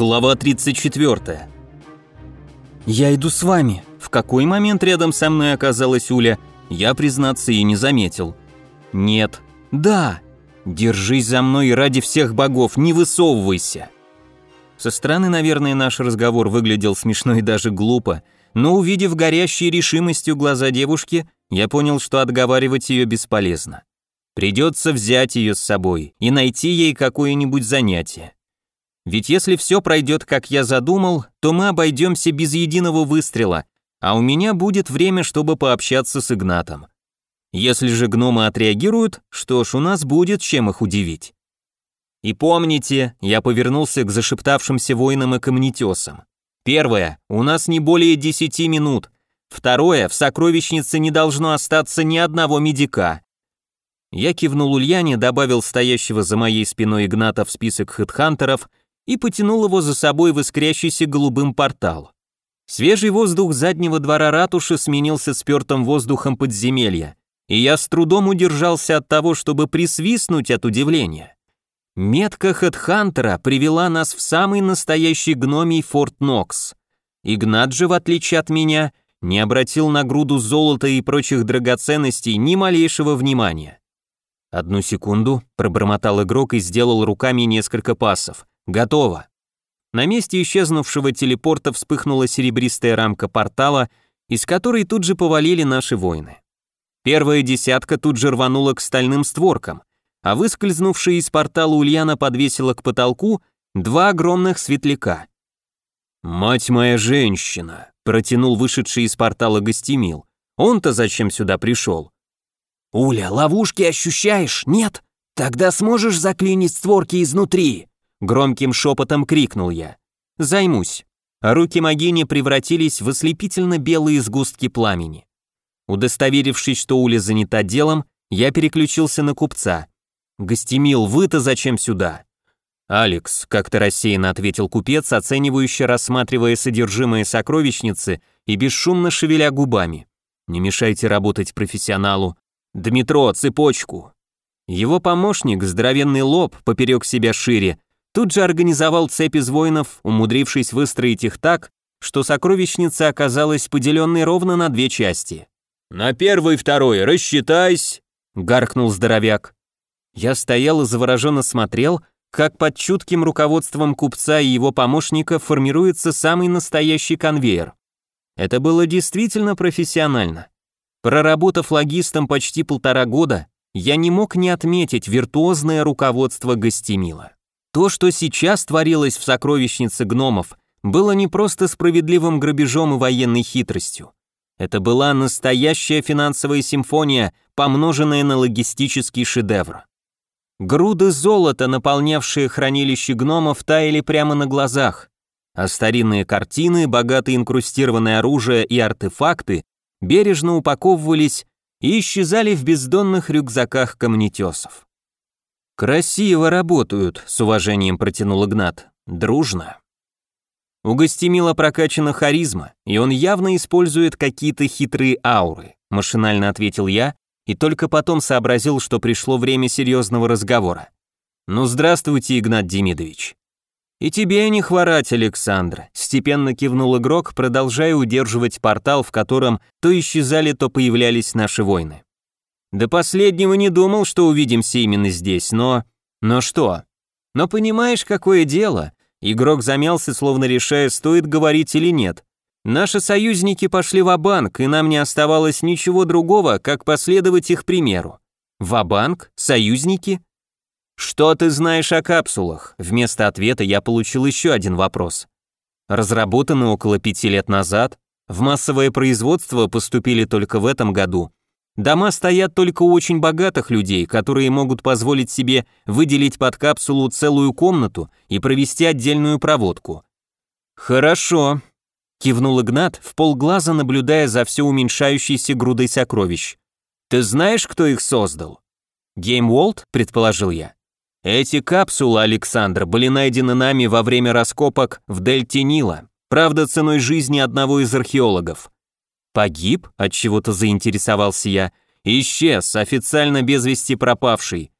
Глава 34. «Я иду с вами». В какой момент рядом со мной оказалась Уля, я, признаться, и не заметил. «Нет». «Да». «Держись за мной и ради всех богов, не высовывайся». Со стороны, наверное, наш разговор выглядел смешно и даже глупо, но увидев горящие решимостью глаза девушки, я понял, что отговаривать ее бесполезно. Придется взять ее с собой и найти ей какое-нибудь занятие. Ведь если все пройдет, как я задумал, то мы обойдемся без единого выстрела, а у меня будет время, чтобы пообщаться с Игнатом. Если же гномы отреагируют, что ж, у нас будет чем их удивить. И помните, я повернулся к зашептавшимся воинам и камнетесам. Первое, у нас не более десяти минут. Второе, в сокровищнице не должно остаться ни одного медика. Я кивнул Ульяне, добавил стоящего за моей спиной Игната в список хедхантеров и потянул его за собой в искрящийся голубым портал. Свежий воздух заднего двора ратуши сменился спертым воздухом подземелья, и я с трудом удержался от того, чтобы присвистнуть от удивления. Метка Хедхантера привела нас в самый настоящий гномий Форт Нокс. Игнат же, в отличие от меня, не обратил на груду золота и прочих драгоценностей ни малейшего внимания. «Одну секунду», — пробормотал игрок и сделал руками несколько пасов. Готово. На месте исчезнувшего телепорта вспыхнула серебристая рамка портала, из которой тут же повалили наши воины. Первая десятка тут же рванула к стальным створкам, а выскользнувшая из портала Ульяна подвесила к потолку два огромных светляка. «Мать моя женщина!» — протянул вышедший из портала гостемил. «Он-то зачем сюда пришел?» «Уля, ловушки ощущаешь? Нет? Тогда сможешь заклинить створки изнутри?» Громким шепотом крикнул я. «Займусь». Руки Магини превратились в ослепительно белые сгустки пламени. Удостоверившись, что Уля занята делом, я переключился на купца. «Гостемил, вы-то зачем сюда?» «Алекс», — как-то рассеянно ответил купец, оценивающе рассматривая содержимое сокровищницы и бесшумно шевеля губами. «Не мешайте работать профессионалу. Дмитро, цепочку!» Его помощник, здоровенный лоб, поперек себя шире, Тут же организовал цепь из воинов, умудрившись выстроить их так, что сокровищница оказалась поделенной ровно на две части. «На первый, второй, рассчитайся!» — гаркнул здоровяк. Я стоял и завороженно смотрел, как под чутким руководством купца и его помощника формируется самый настоящий конвейер. Это было действительно профессионально. Проработав логистом почти полтора года, я не мог не отметить виртуозное руководство гостемила. То, что сейчас творилось в сокровищнице гномов, было не просто справедливым грабежом и военной хитростью. Это была настоящая финансовая симфония, помноженная на логистический шедевр. Груды золота, наполнявшие хранилище гномов, таяли прямо на глазах, а старинные картины, богато инкрустированное оружие и артефакты бережно упаковывались и исчезали в бездонных рюкзаках камнетесов. «Красиво работают», — с уважением протянул Игнат. «Дружно». У Гостемила прокачана харизма, и он явно использует какие-то хитрые ауры, машинально ответил я, и только потом сообразил, что пришло время серьезного разговора. «Ну, здравствуйте, Игнат Демидович». «И тебе не хворать, Александр», — степенно кивнул игрок, продолжая удерживать портал, в котором то исчезали, то появлялись наши войны. До последнего не думал, что увидимся именно здесь, но... Но что? Но понимаешь, какое дело? Игрок замялся, словно решая, стоит говорить или нет. Наши союзники пошли в банк и нам не оставалось ничего другого, как последовать их примеру. В банк Союзники? Что ты знаешь о капсулах? Вместо ответа я получил еще один вопрос. Разработаны около пяти лет назад, в массовое производство поступили только в этом году, Дома стоят только у очень богатых людей, которые могут позволить себе выделить под капсулу целую комнату и провести отдельную проводку. Хорошо, кивнул Игнат, в полглаза наблюдая за все уменьшающейся грудой сокровищ. Ты знаешь, кто их создал? Геймволд, предположил я. Эти капсулы, Александр, были найдены нами во время раскопок в дельте Нила, правда, ценой жизни одного из археологов. Погиб? Отчего-то заинтересовался я. Исчез, официально без вести пропавший.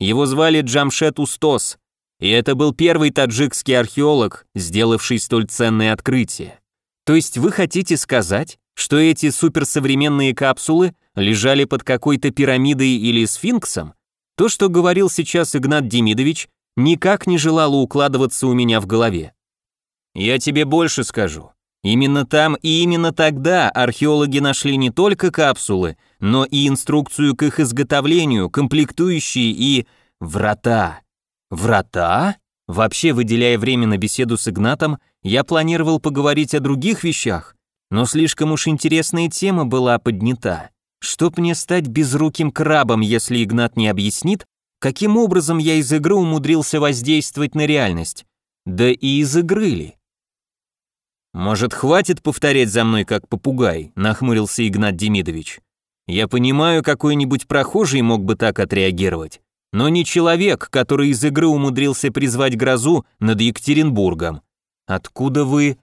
Его звали Джамшет Устос. И это был первый таджикский археолог, сделавший столь ценное открытие. То есть вы хотите сказать, что эти суперсовременные капсулы лежали под какой-то пирамидой или сфинксом? То, что говорил сейчас Игнат Демидович, никак не желало укладываться у меня в голове. Я тебе больше скажу. Именно там и именно тогда археологи нашли не только капсулы, но и инструкцию к их изготовлению, комплектующие и врата. Врата? Вообще, выделяя время на беседу с Игнатом, я планировал поговорить о других вещах, но слишком уж интересная тема была поднята. Чтоб мне стать безруким крабом, если Игнат не объяснит, каким образом я из игры умудрился воздействовать на реальность. Да и из игры ли? «Может, хватит повторять за мной, как попугай?» – нахмурился Игнат Демидович. «Я понимаю, какой-нибудь прохожий мог бы так отреагировать, но не человек, который из игры умудрился призвать грозу над Екатеринбургом. Откуда вы?»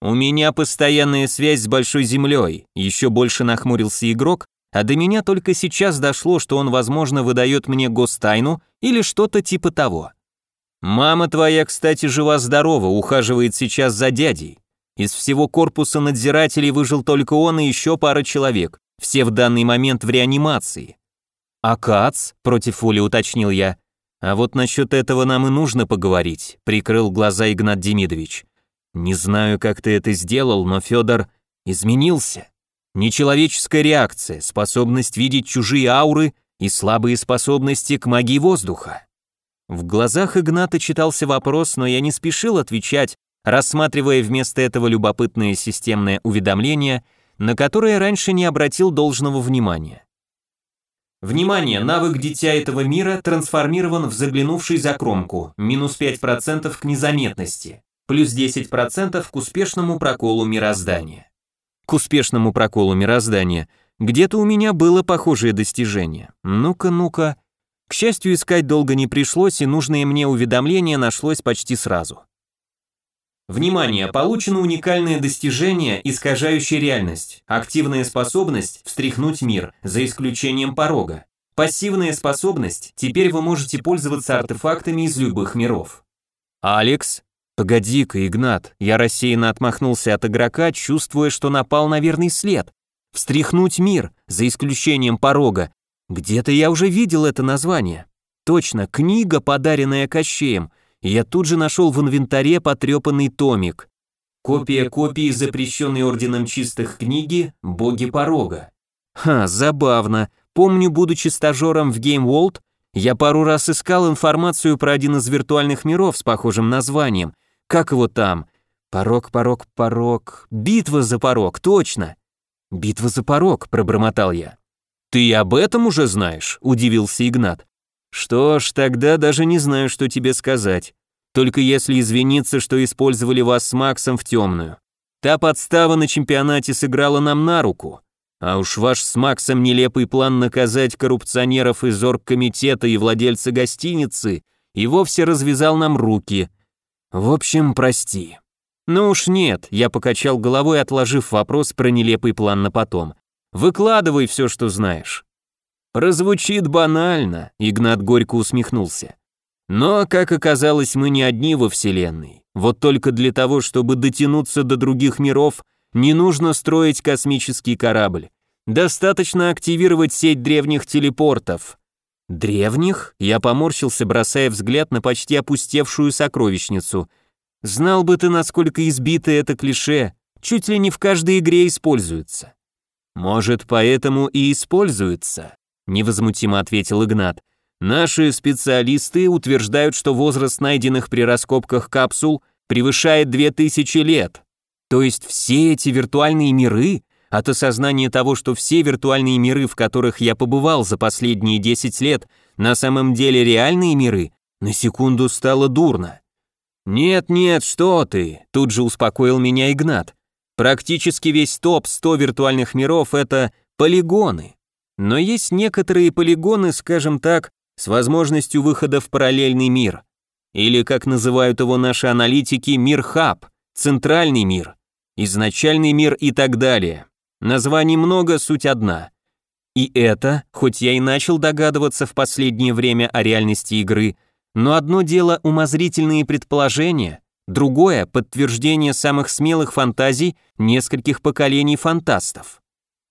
«У меня постоянная связь с Большой Землей», – еще больше нахмурился игрок, а до меня только сейчас дошло, что он, возможно, выдает мне гостайну или что-то типа того. «Мама твоя, кстати, жива-здорова, ухаживает сейчас за дядей. Из всего корпуса надзирателей выжил только он и еще пара человек, все в данный момент в реанимации. «А Кац?» – против воли уточнил я. «А вот насчет этого нам и нужно поговорить», – прикрыл глаза Игнат Демидович. «Не знаю, как ты это сделал, но Федор изменился. Нечеловеческая реакция, способность видеть чужие ауры и слабые способности к магии воздуха». В глазах Игната читался вопрос, но я не спешил отвечать, рассматривая вместо этого любопытное системное уведомление, на которое раньше не обратил должного внимания. Внимание, навык Дитя этого мира трансформирован в заглянувший за кромку, минус 5% к незаметности, плюс 10% к успешному проколу мироздания. К успешному проколу мироздания где-то у меня было похожее достижение. Ну-ка, ну-ка. К счастью, искать долго не пришлось, и нужное мне уведомление нашлось почти сразу. Внимание, получено уникальное достижение, искажающее реальность. Активная способность встряхнуть мир, за исключением порога. Пассивная способность, теперь вы можете пользоваться артефактами из любых миров. Алекс? Погоди-ка, Игнат, я рассеянно отмахнулся от игрока, чувствуя, что напал на верный след. Встряхнуть мир, за исключением порога. Где-то я уже видел это название. Точно, книга, подаренная Кощеем – я тут же нашел в инвентаре потрепанный томик. Копия копии запрещенной орденом чистых книги «Боги порога». Ха, забавно. Помню, будучи стажером в Game World, я пару раз искал информацию про один из виртуальных миров с похожим названием. Как его там? Порог, порог, порог. Битва за порог, точно. Битва за порог, пробормотал я. Ты об этом уже знаешь? Удивился Игнат. Что ж, тогда даже не знаю, что тебе сказать. Только если извиниться, что использовали вас с Максом в темную. Та подстава на чемпионате сыграла нам на руку. А уж ваш с Максом нелепый план наказать коррупционеров из оргкомитета и владельца гостиницы и вовсе развязал нам руки. В общем, прости. Ну уж нет, я покачал головой, отложив вопрос про нелепый план на потом. Выкладывай все, что знаешь. Прозвучит банально, Игнат горько усмехнулся. Но, как оказалось, мы не одни во Вселенной. Вот только для того, чтобы дотянуться до других миров, не нужно строить космический корабль. Достаточно активировать сеть древних телепортов. Древних? Я поморщился, бросая взгляд на почти опустевшую сокровищницу. Знал бы ты, насколько избито это клише, чуть ли не в каждой игре используется. Может, поэтому и используется невозмутимо ответил Игнат. Наши специалисты утверждают, что возраст найденных при раскопках капсул превышает 2000 лет. То есть все эти виртуальные миры, от осознания того, что все виртуальные миры, в которых я побывал за последние 10 лет, на самом деле реальные миры, на секунду стало дурно. «Нет-нет, что ты!» – тут же успокоил меня Игнат. «Практически весь топ 100 виртуальных миров – это полигоны. Но есть некоторые полигоны, скажем так, с возможностью выхода в параллельный мир. Или, как называют его наши аналитики, мир-хаб, центральный мир, изначальный мир и так далее. Названий много, суть одна. И это, хоть я и начал догадываться в последнее время о реальности игры, Но одно дело умозрительные предположения, другое – подтверждение самых смелых фантазий нескольких поколений фантастов.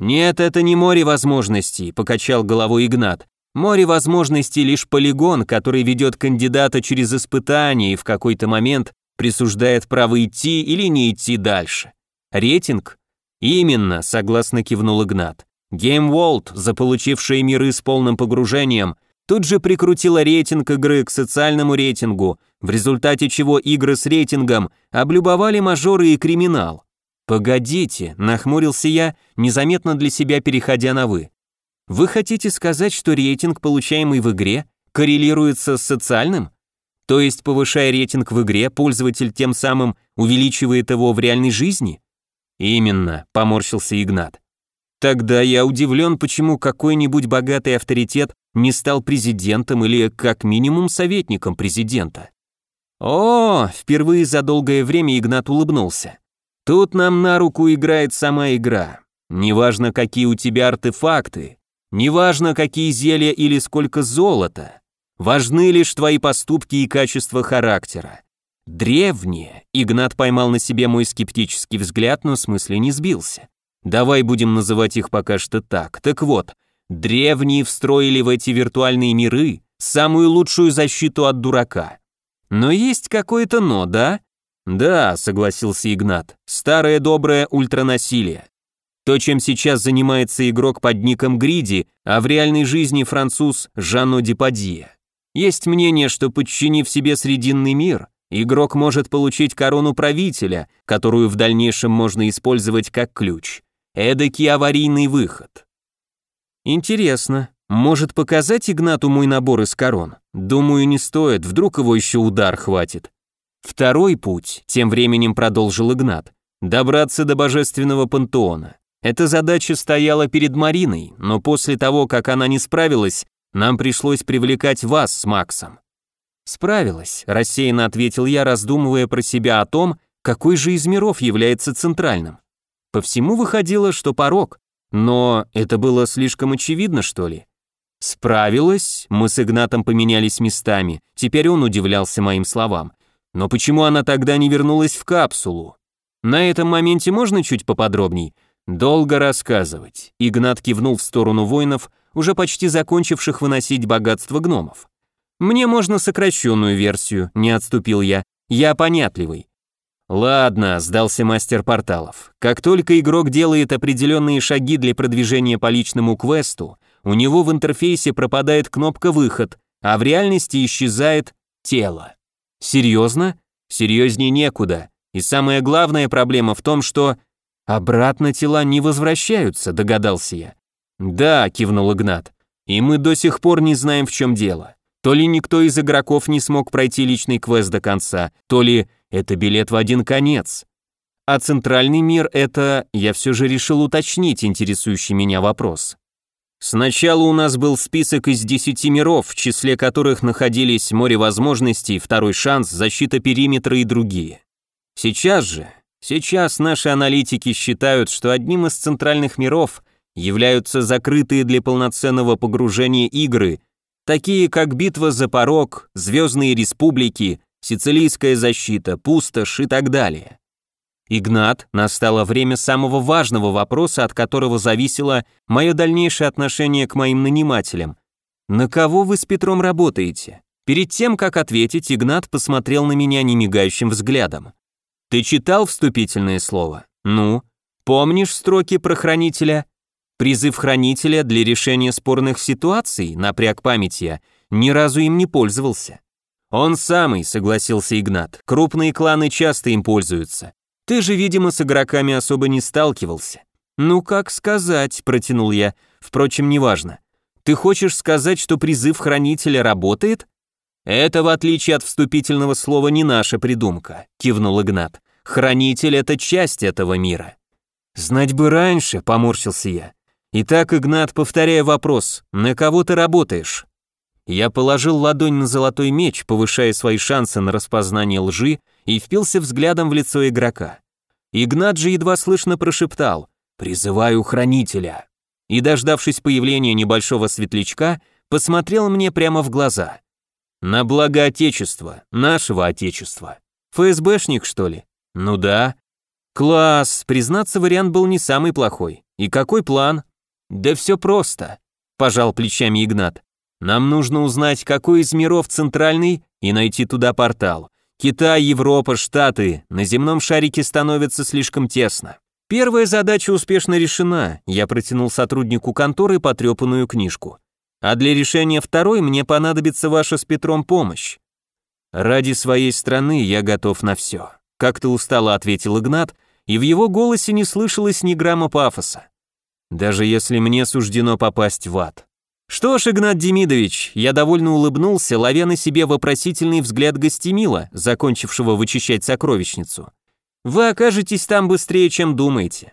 «Нет, это не море возможностей», – покачал головой Игнат. «Море возможностей – лишь полигон, который ведет кандидата через испытание и в какой-то момент присуждает право идти или не идти дальше. Рейтинг? Именно, согласно кивнул Игнат. GameWorld, заполучившая миры с полным погружением, тут же прикрутила рейтинг игры к социальному рейтингу, в результате чего игры с рейтингом облюбовали мажоры и криминал. Погодите, нахмурился я, незаметно для себя переходя на «вы». Вы хотите сказать, что рейтинг, получаемый в игре, коррелируется с социальным? То есть, повышая рейтинг в игре, пользователь тем самым увеличивает его в реальной жизни? Именно, поморщился Игнат. Тогда я удивлен, почему какой-нибудь богатый авторитет не стал президентом или как минимум советником президента. О, впервые за долгое время Игнат улыбнулся. Тут нам на руку играет сама игра. Неважно, какие у тебя артефакты, неважно, какие зелья или сколько золота. Важны лишь твои поступки и качество характера. Древние. Игнат поймал на себе мой скептический взгляд, но смысле не сбился. Давай будем называть их пока что так. Так вот, древние встроили в эти виртуальные миры самую лучшую защиту от дурака. Но есть какое-то но, да? Да, согласился Игнат. Старое доброе ультранасилие. То, чем сейчас занимается игрок под ником Гриди, а в реальной жизни француз Жанно Депадье. Есть мнение, что подчинив себе Срединный мир, игрок может получить корону правителя, которую в дальнейшем можно использовать как ключ. Эдакий аварийный выход. Интересно, может показать Игнату мой набор из корон? Думаю, не стоит, вдруг его еще удар хватит. Второй путь, тем временем продолжил Игнат, добраться до божественного пантеона. Эта задача стояла перед Мариной, но после того, как она не справилась, нам пришлось привлекать вас с Максом». «Справилась», – рассеянно ответил я, раздумывая про себя о том, какой же из миров является центральным. По всему выходило, что порог, но это было слишком очевидно, что ли? Справилась, мы с Игнатом поменялись местами, теперь он удивлялся моим словам. Но почему она тогда не вернулась в капсулу? На этом моменте можно чуть поподробней? Долго рассказывать. Игнат кивнул в сторону воинов, уже почти закончивших выносить богатство гномов. «Мне можно сокращенную версию», — не отступил я. «Я понятливый». «Ладно», — сдался мастер порталов. «Как только игрок делает определенные шаги для продвижения по личному квесту, у него в интерфейсе пропадает кнопка «Выход», а в реальности исчезает тело. Серьезно? Серьезнее некуда. И самая главная проблема в том, что обратно тела не возвращаются, догадался я. «Да», — кивнул Игнат, — «и мы до сих пор не знаем, в чем дело. То ли никто из игроков не смог пройти личный квест до конца, то ли это билет в один конец. А центральный мир — это, я все же решил уточнить интересующий меня вопрос. Сначала у нас был список из десяти миров, в числе которых находились море возможностей, второй шанс, защита периметра и другие. Сейчас же, сейчас наши аналитики считают, что одним из центральных миров являются закрытые для полноценного погружения игры, такие как «Битва за порог», «Звездные республики», «Сицилийская защита», «Пустошь» и так далее. Игнат, настало время самого важного вопроса, от которого зависело мое дальнейшее отношение к моим нанимателям. На кого вы с Петром работаете? Перед тем, как ответить, Игнат посмотрел на меня немигающим взглядом. Ты читал вступительное слово? Ну, помнишь строки про хранителя? Призыв хранителя для решения спорных ситуаций, напряг память я, ни разу им не пользовался. Он самый, согласился Игнат, крупные кланы часто им пользуются. Ты же, видимо, с игроками особо не сталкивался. Ну как сказать, протянул я, впрочем, неважно. Ты хочешь сказать, что призыв хранителя работает? Это, в отличие от вступительного слова, не наша придумка, кивнул Игнат. Хранитель — это часть этого мира. Знать бы раньше, поморщился я. Итак, Игнат, повторяя вопрос, на кого ты работаешь? Я положил ладонь на золотой меч, повышая свои шансы на распознание лжи, и впился взглядом в лицо игрока. Игнат же едва слышно прошептал «Призываю хранителя» и, дождавшись появления небольшого светлячка, посмотрел мне прямо в глаза. На благо Отечества, нашего Отечества. ФСБшник, что ли? Ну да. Класс, признаться, вариант был не самый плохой. И какой план? Да все просто, пожал плечами Игнат. Нам нужно узнать, какой из миров центральный, и найти туда портал. Китай, Европа, Штаты, на земном шарике становится слишком тесно. Первая задача успешно решена, я протянул сотруднику конторы потрепанную книжку. А для решения второй мне понадобится ваша с Петром помощь. Ради своей страны я готов на все. Как-то устало ответил Игнат, и в его голосе не слышалось ни грамма пафоса. Даже если мне суждено попасть в ад. «Что ж, Игнат Демидович», я довольно улыбнулся, ловя на себе вопросительный взгляд гостемила, закончившего вычищать сокровищницу. «Вы окажетесь там быстрее, чем думаете.